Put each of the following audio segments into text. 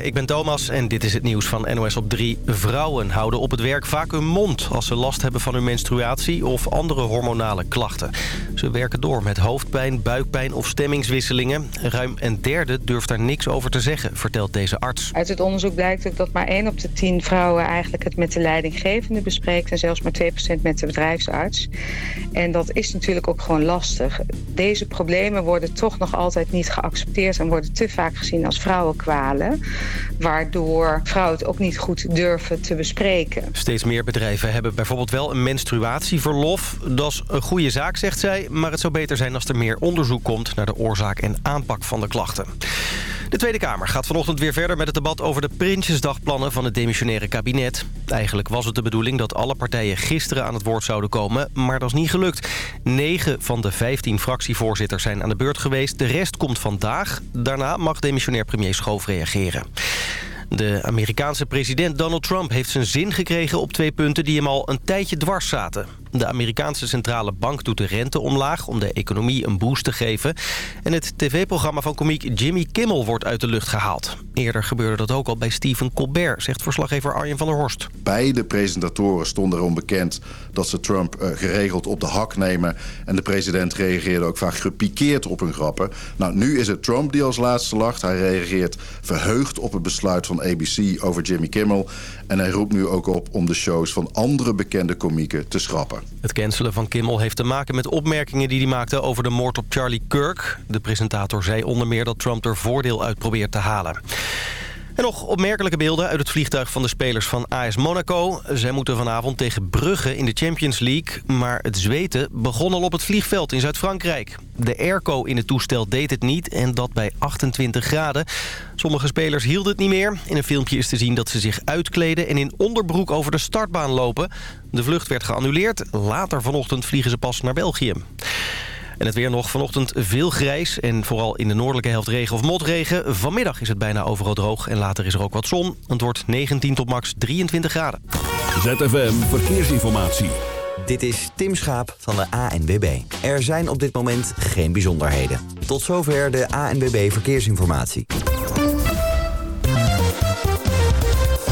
Ik ben Thomas en dit is het nieuws van NOS op 3. Vrouwen houden op het werk vaak hun mond als ze last hebben van hun menstruatie of andere hormonale klachten. Ze werken door met hoofdpijn, buikpijn of stemmingswisselingen. Ruim een derde durft daar niks over te zeggen, vertelt deze arts. Uit het onderzoek blijkt ook dat maar 1 op de 10 vrouwen eigenlijk het met de leidinggevende bespreekt en zelfs maar 2% met de bedrijfsarts. En dat is natuurlijk ook gewoon lastig. Deze problemen worden toch nog altijd niet geaccepteerd en worden te vaak gezien als vrouwenkwalen. Waardoor vrouwen het ook niet goed durven te bespreken. Steeds meer bedrijven hebben bijvoorbeeld wel een menstruatieverlof. Dat is een goede zaak, zegt zij. Maar het zou beter zijn als er meer onderzoek komt naar de oorzaak en aanpak van de klachten. De Tweede Kamer gaat vanochtend weer verder met het debat over de Prinsjesdagplannen van het demissionaire kabinet. Eigenlijk was het de bedoeling dat alle partijen gisteren aan het woord zouden komen, maar dat is niet gelukt. Negen van de vijftien fractievoorzitters zijn aan de beurt geweest. De rest komt vandaag. Daarna mag demissionair premier Schoof reageren. De Amerikaanse president Donald Trump heeft zijn zin gekregen op twee punten die hem al een tijdje dwars zaten. De Amerikaanse centrale bank doet de rente omlaag om de economie een boost te geven. En het tv-programma van komiek Jimmy Kimmel wordt uit de lucht gehaald. Eerder gebeurde dat ook al bij Stephen Colbert, zegt verslaggever Arjen van der Horst. Beide presentatoren stonden erom bekend dat ze Trump uh, geregeld op de hak nemen. En de president reageerde ook vaak gepikeerd op hun grappen. Nou, nu is het Trump die als laatste lacht. Hij reageert verheugd op het besluit van ABC over Jimmy Kimmel. En hij roept nu ook op om de shows van andere bekende komieken te schrappen. Het cancelen van Kimmel heeft te maken met opmerkingen die hij maakte over de moord op Charlie Kirk. De presentator zei onder meer dat Trump er voordeel uit probeert te halen. En nog opmerkelijke beelden uit het vliegtuig van de spelers van AS Monaco. Zij moeten vanavond tegen Brugge in de Champions League. Maar het zweten begon al op het vliegveld in Zuid-Frankrijk. De airco in het toestel deed het niet en dat bij 28 graden. Sommige spelers hielden het niet meer. In een filmpje is te zien dat ze zich uitkleden en in onderbroek over de startbaan lopen. De vlucht werd geannuleerd. Later vanochtend vliegen ze pas naar België. En het weer nog vanochtend veel grijs en vooral in de noordelijke helft regen of motregen. Vanmiddag is het bijna overal droog en later is er ook wat zon. Het wordt 19 tot max 23 graden. ZFM Verkeersinformatie. Dit is Tim Schaap van de ANWB. Er zijn op dit moment geen bijzonderheden. Tot zover de ANWB Verkeersinformatie.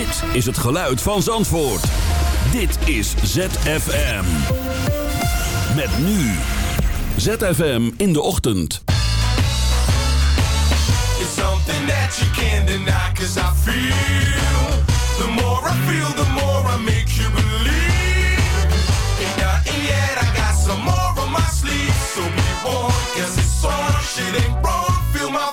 Dit is het geluid van Zandvoort. Dit is ZFM. Met nu. ZFM in de ochtend. Something that you deny more I feel, the more I make you believe I got some more my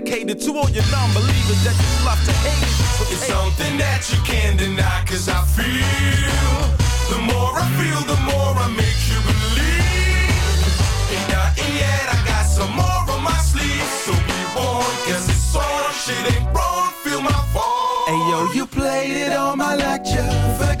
to all your non-believers that just love to hate. So It's something that you can't deny Cause I feel The more I feel, the more I make you believe Ain't nothing yet, I got some more on my sleeve So be warned, cause it's on Shit ain't wrong, feel my fall Hey yo, you played it on my lecture. Forgot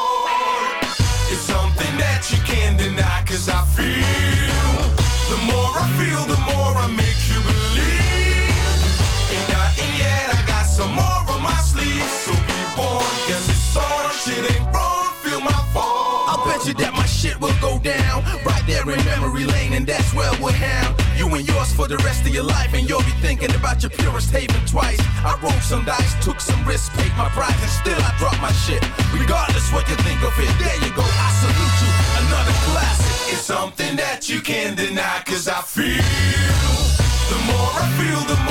That my shit will go down right there in memory lane, and that's where we're hound. You and yours for the rest of your life, and you'll be thinking about your purest haven twice. I rolled some dice, took some risks, paid my price, and still I dropped my shit. Regardless what you think of it, there you go. I salute you. Another classic. It's something that you can't deny, cause I feel. The more I feel, the more.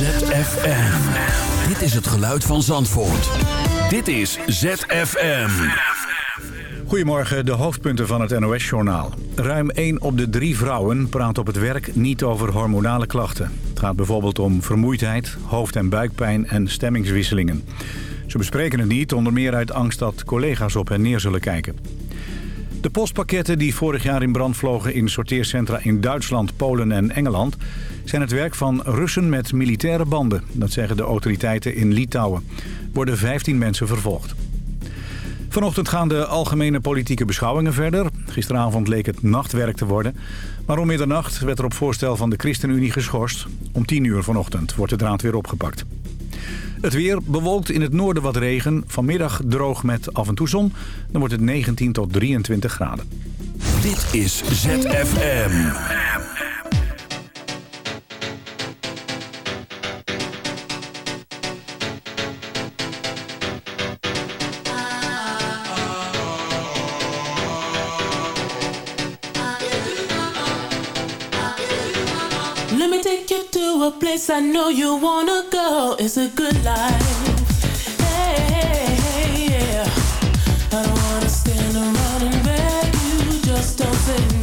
ZFM. Dit is het geluid van Zandvoort. Dit is ZFM. Goedemorgen, de hoofdpunten van het NOS-journaal. Ruim 1 op de 3 vrouwen praat op het werk niet over hormonale klachten. Het gaat bijvoorbeeld om vermoeidheid, hoofd- en buikpijn en stemmingswisselingen. Ze bespreken het niet, onder meer uit angst dat collega's op hen neer zullen kijken. De postpakketten die vorig jaar in brand vlogen in sorteercentra in Duitsland, Polen en Engeland... zijn het werk van Russen met militaire banden. Dat zeggen de autoriteiten in Litouwen. Worden 15 mensen vervolgd. Vanochtend gaan de algemene politieke beschouwingen verder. Gisteravond leek het nachtwerk te worden. Maar om middernacht werd er op voorstel van de ChristenUnie geschorst. Om 10 uur vanochtend wordt de draad weer opgepakt. Het weer bewolkt in het noorden wat regen. Vanmiddag droog met af en toe zon. Dan wordt het 19 tot 23 graden. Dit is ZFM. A place I know you wanna go. It's a good life. Hey, hey, hey, yeah. I don't wanna stand around and beg you. Just don't say. No,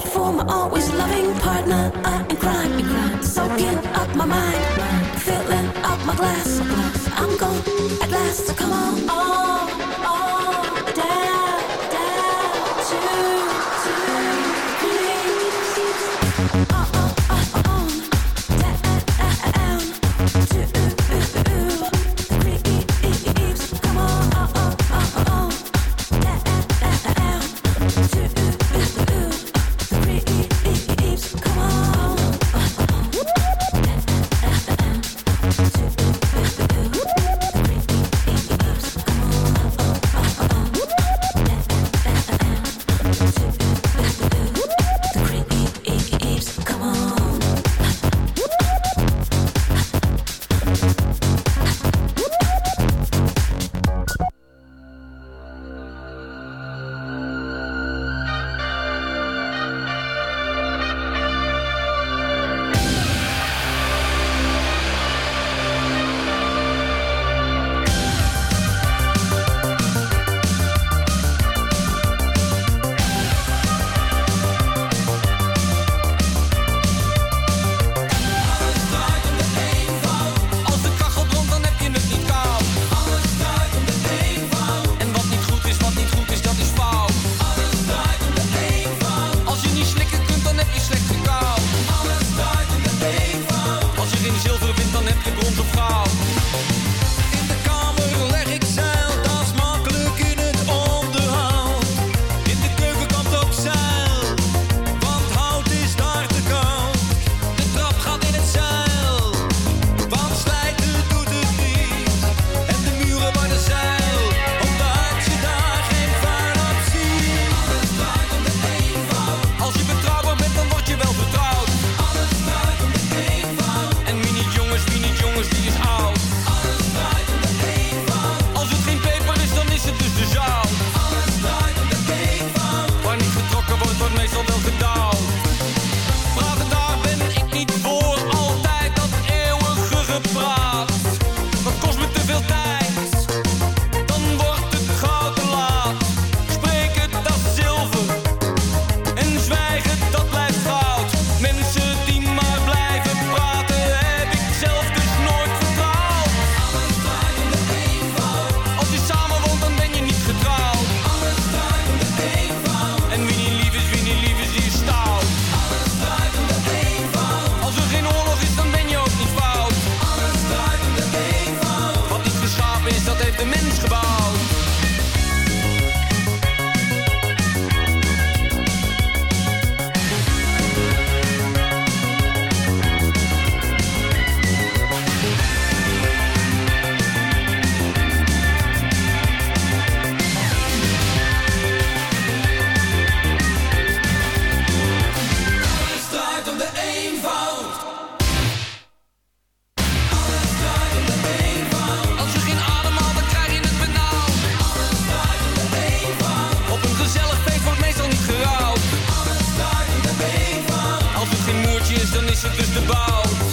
for my always loving partner. I am crying, and soaking up my mind, filling up my glass. I'm gone at last, so come on. Dat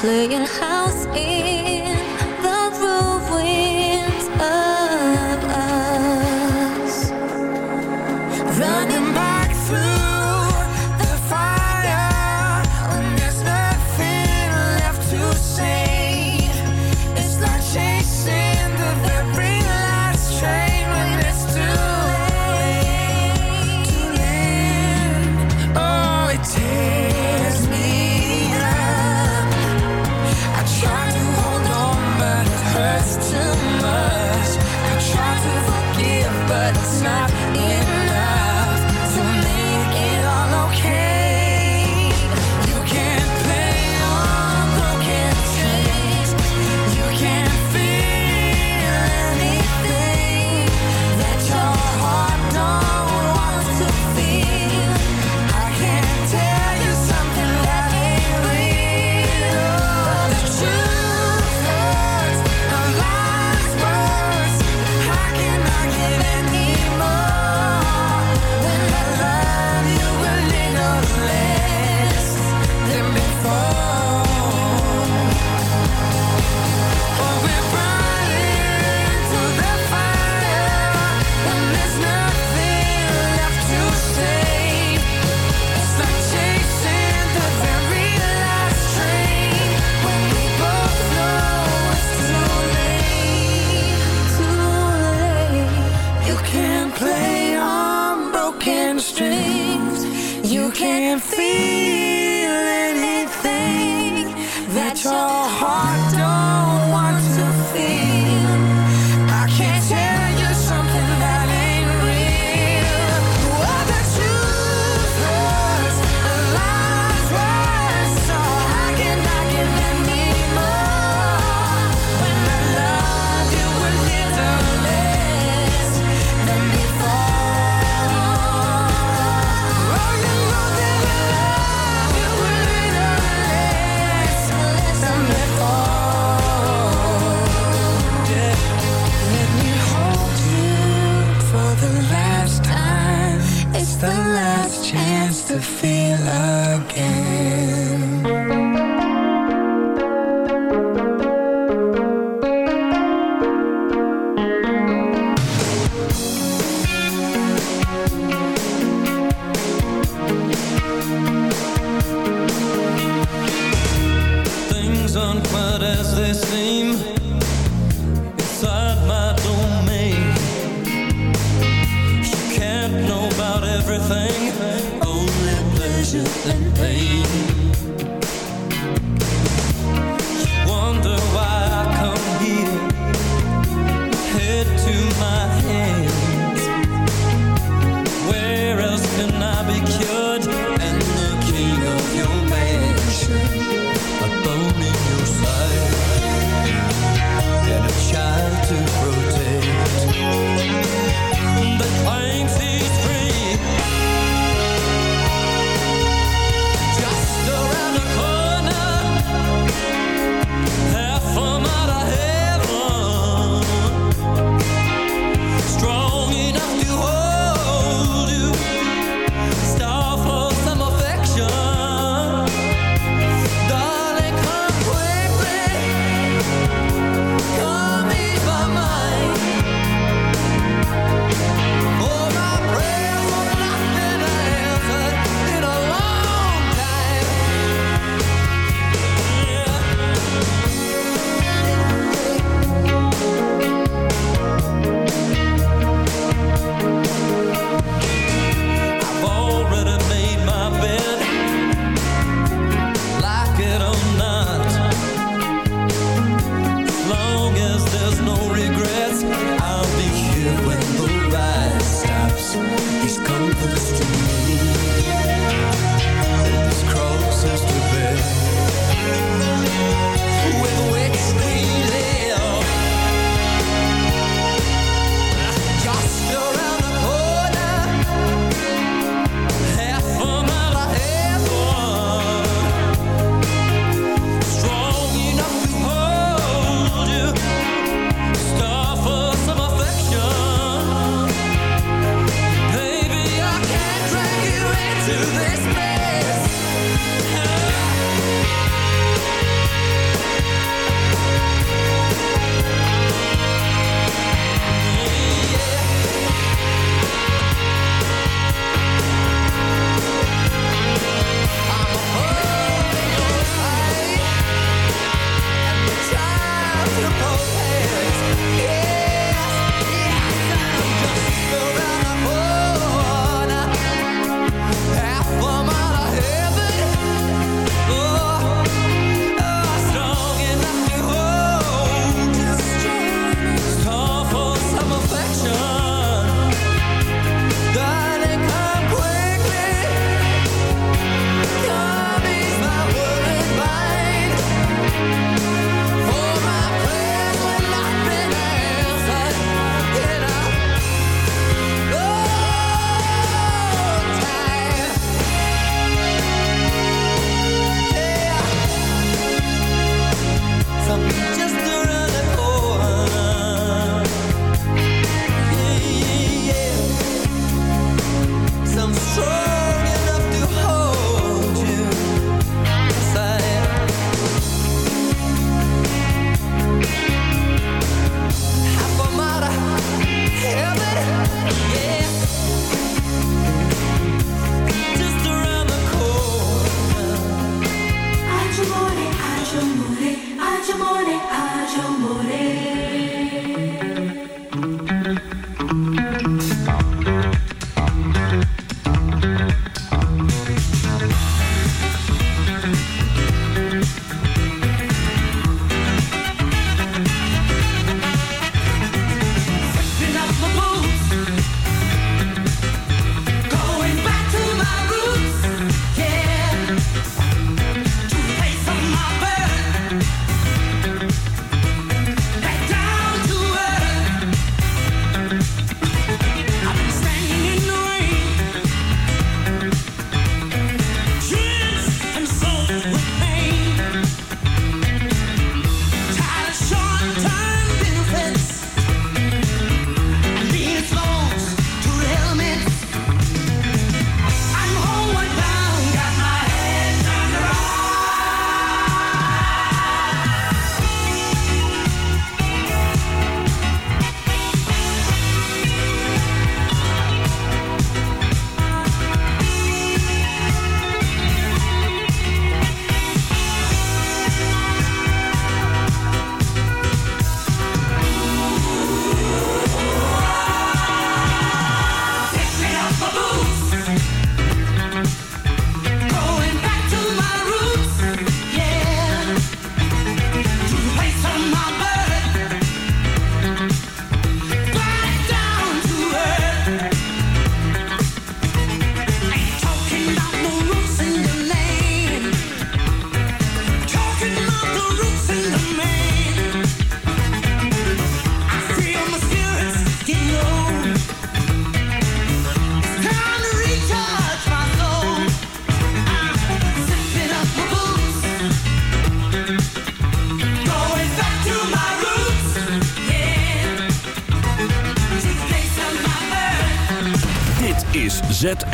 playing high